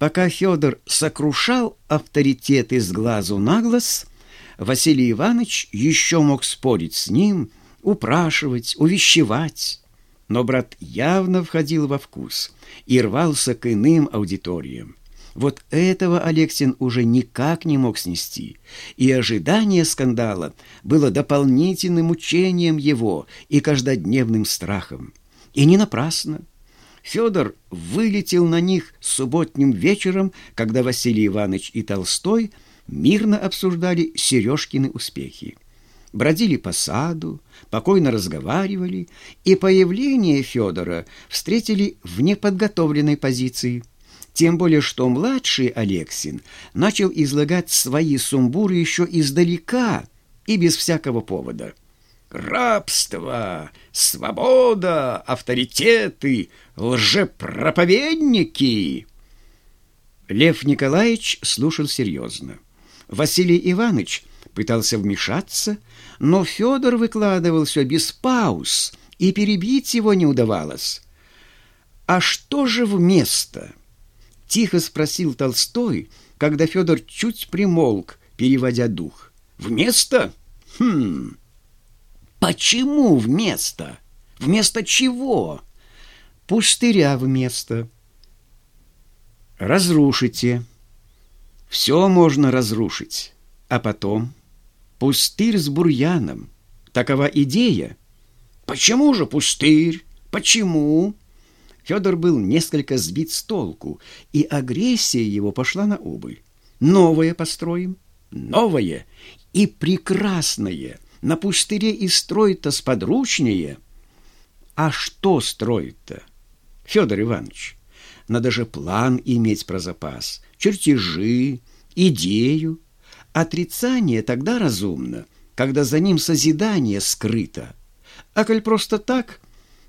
Пока Федор сокрушал авторитеты с глазу на глаз, Василий Иванович еще мог спорить с ним, упрашивать, увещевать. Но брат явно входил во вкус и рвался к иным аудиториям. Вот этого Алексин уже никак не мог снести, и ожидание скандала было дополнительным мучением его и каждодневным страхом. И не напрасно. Федор вылетел на них субботним вечером, когда Василий Иванович и Толстой мирно обсуждали Сережкины успехи. Бродили по саду, покойно разговаривали, и появление Федора встретили в неподготовленной позиции. Тем более, что младший Алексин начал излагать свои сумбуры еще издалека и без всякого повода – рабство, свобода, авторитеты, лжепроповедники. Лев Николаевич слушал серьезно. Василий Иванович пытался вмешаться, но Федор выкладывал все без пауз, и перебить его не удавалось. «А что же вместо?» — тихо спросил Толстой, когда Федор чуть примолк, переводя дух. «Вместо? Хм, Почему вместо? Вместо чего? Пустыря вместо. Разрушите. Все можно разрушить. А потом пустырь с бурьяном. Такова идея. Почему же пустырь? Почему? Федор был несколько сбит с толку, и агрессия его пошла на убыль. Новое построим, новое и прекрасное — на пустыре и строить-то сподручнее. А что строить-то, Федор Иванович? Надо же план иметь про запас, чертежи, идею. Отрицание тогда разумно, когда за ним созидание скрыто. А коль просто так,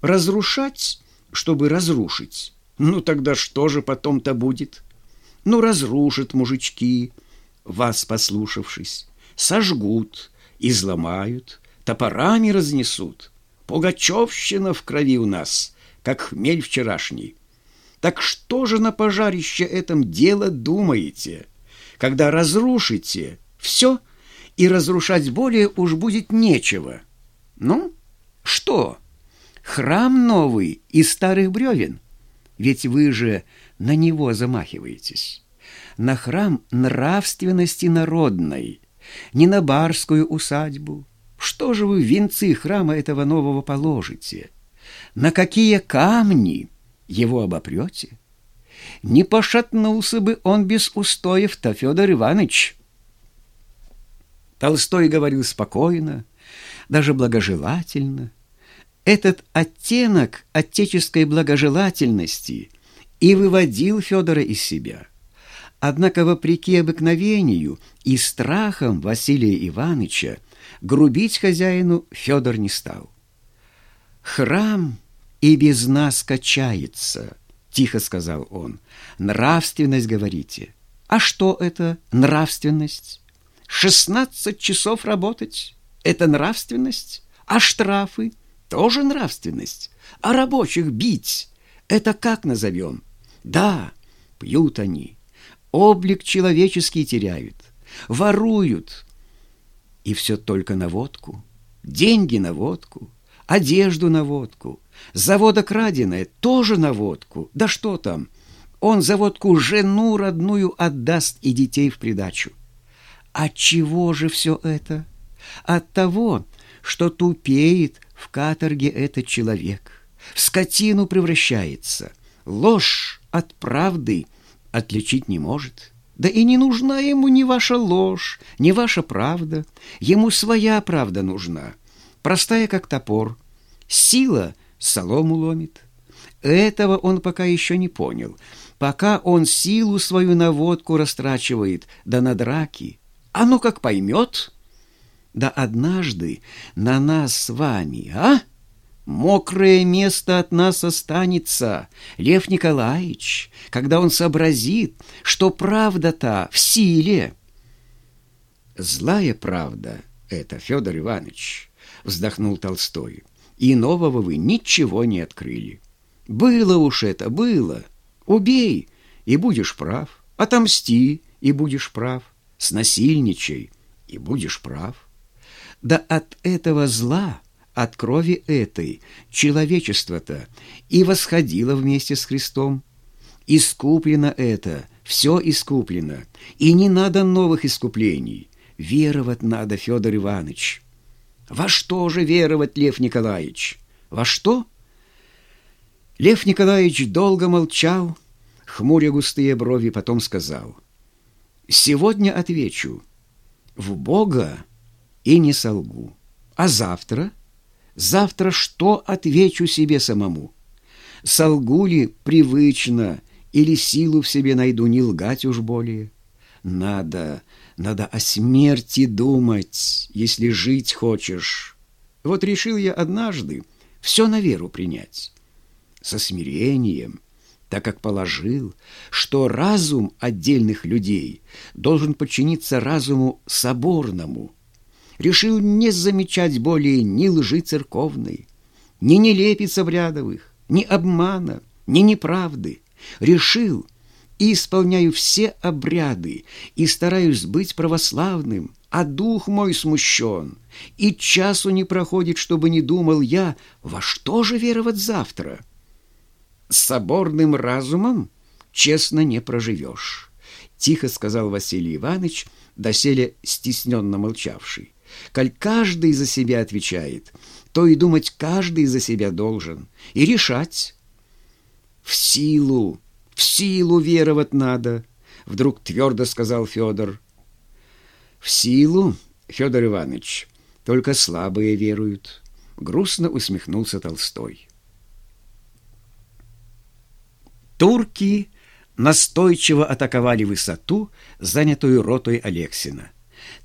разрушать, чтобы разрушить, ну тогда что же потом-то будет? Ну, разрушат мужички, вас послушавшись, сожгут, изломают, топорами разнесут. Пугачевщина в крови у нас, как хмель вчерашний. Так что же на пожарище этом дело думаете, когда разрушите все, и разрушать более уж будет нечего? Ну, что? Храм новый из старых бревен? Ведь вы же на него замахиваетесь. На храм нравственности народной – не на барскую усадьбу. Что же вы в венцы храма этого нового положите? На какие камни его обопрете? Не пошатнулся бы он без устоев-то, Федор Иванович. Толстой говорил спокойно, даже благожелательно. Этот оттенок отеческой благожелательности и выводил Федора из себя – Однако, вопреки обыкновению и страхам Василия Ивановича, грубить хозяину Федор не стал. «Храм и без нас качается», — тихо сказал он. «Нравственность, говорите. А что это нравственность? Шестнадцать часов работать — это нравственность? А штрафы — тоже нравственность? А рабочих бить — это как назовем? Да, пьют они» облик человеческий теряют, воруют. И все только на водку, деньги на водку, одежду на водку, завода краденое тоже на водку. Да что там, он за водку жену родную отдаст и детей в придачу. От чего же все это? От того, что тупеет в каторге этот человек, в скотину превращается, ложь от правды – отличить не может. Да и не нужна ему ни ваша ложь, ни ваша правда. Ему своя правда нужна, простая как топор. Сила солому ломит. Этого он пока еще не понял. Пока он силу свою на водку растрачивает, да на драки. А ну как поймет? Да однажды на нас с вами, а? Мокрое место от нас останется, Лев Николаевич, когда он сообразит, что правда-то в силе. Злая правда это, Федор Иванович, вздохнул Толстой. И нового вы ничего не открыли. Было уж это, было. Убей, и будешь прав, отомсти, и будешь прав, снасильничай, и будешь прав. Да от этого зла, от крови этой, человечество-то и восходило вместе с Христом. Искуплено это, все искуплено, и не надо новых искуплений. Веровать надо, Федор Иванович. Во что же веровать, Лев Николаевич? Во что? Лев Николаевич долго молчал, хмуря густые брови, потом сказал. «Сегодня отвечу. В Бога и не солгу. А завтра? Завтра что отвечу себе самому? Солгу ли привычно или силу в себе найду не лгать уж более? Надо, надо о смерти думать, если жить хочешь. Вот решил я однажды все на веру принять. Со смирением, так как положил, что разум отдельных людей должен подчиниться разуму соборному. Решил не замечать более ни лжи церковной, ни нелепиц обрядовых, ни обмана, ни неправды. Решил — и исполняю все обряды, и стараюсь быть православным, а дух мой смущен, и часу не проходит, чтобы не думал я, во что же веровать завтра. С соборным разумом честно не проживешь, — тихо сказал Василий Иванович, доселе стесненно молчавший. Коль каждый за себя отвечает, то и думать каждый за себя должен, и решать. В силу в силу веровать надо, вдруг твердо сказал Федор. В силу, Федор Иванович, только слабые веруют, грустно усмехнулся Толстой. Турки настойчиво атаковали высоту, занятую ротой Алексина.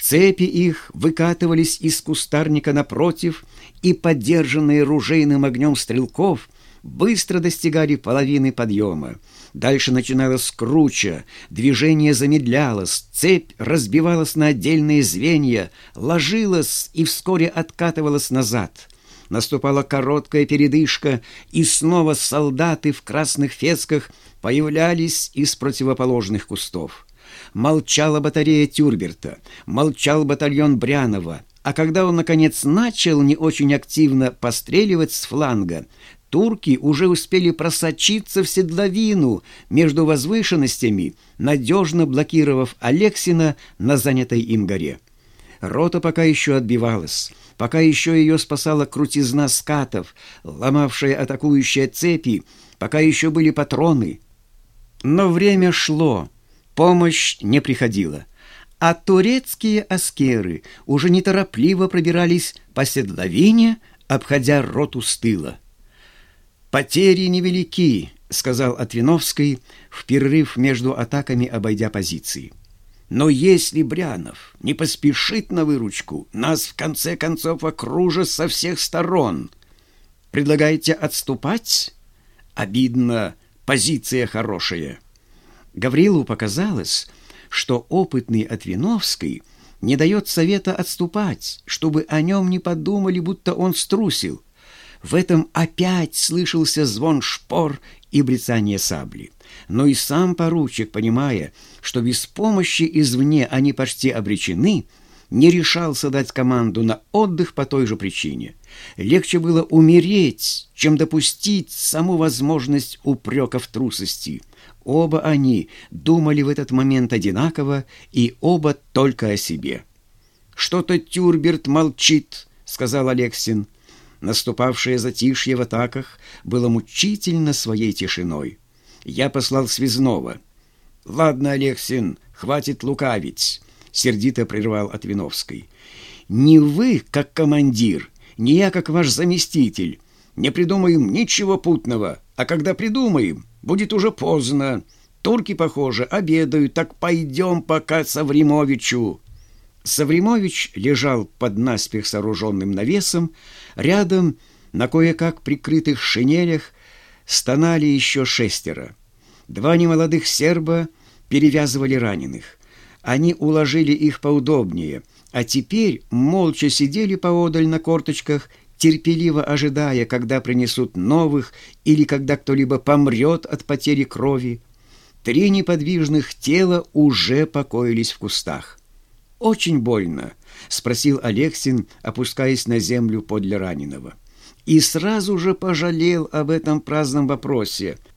Цепи их выкатывались из кустарника напротив, и, поддержанные ружейным огнем стрелков, быстро достигали половины подъема. Дальше начиналось круче, движение замедлялось, цепь разбивалась на отдельные звенья, ложилась и вскоре откатывалась назад. Наступала короткая передышка, и снова солдаты в красных фесках появлялись из противоположных кустов. Молчала батарея Тюрберта, молчал батальон Брянова, а когда он, наконец, начал не очень активно постреливать с фланга, турки уже успели просочиться в седловину между возвышенностями, надежно блокировав Алексина на занятой им горе. Рота пока еще отбивалась, пока еще ее спасала крутизна скатов, ломавшая атакующие цепи, пока еще были патроны. Но время шло, помощь не приходила, а турецкие аскеры уже неторопливо пробирались по седловине, обходя роту с тыла. «Потери невелики», — сказал Отвиновский, в перерыв между атаками обойдя позиции. «Но если Брянов не поспешит на выручку, нас в конце концов окружат со всех сторон. Предлагаете отступать? Обидно, позиция хорошая». Гаврилу показалось, что опытный Отвиновский не дает совета отступать, чтобы о нем не подумали, будто он струсил. В этом опять слышался звон шпор и брецание сабли. Но и сам поручик, понимая, что без помощи извне они почти обречены, не решался дать команду на отдых по той же причине. Легче было умереть, чем допустить саму возможность упрека в трусости. Оба они думали в этот момент одинаково, и оба только о себе. «Что-то Тюрберт молчит», — сказал Алексин. Наступавшее затишье в атаках было мучительно своей тишиной. Я послал связного. «Ладно, Алексин, хватит лукавить», — сердито прервал Отвиновский. «Не вы, как командир, не я, как ваш заместитель, не придумаем ничего путного, а когда придумаем, будет уже поздно. Турки, похоже, обедают, так пойдем пока Савримовичу». Савримович лежал под наспех сооруженным навесом, рядом на кое-как прикрытых шинелях стонали еще шестеро. Два немолодых серба перевязывали раненых. Они уложили их поудобнее, а теперь молча сидели поодаль на корточках, терпеливо ожидая, когда принесут новых или когда кто-либо помрет от потери крови. Три неподвижных тела уже покоились в кустах. «Очень больно?» — спросил Алексин, опускаясь на землю подле раненого. И сразу же пожалел об этом праздном вопросе —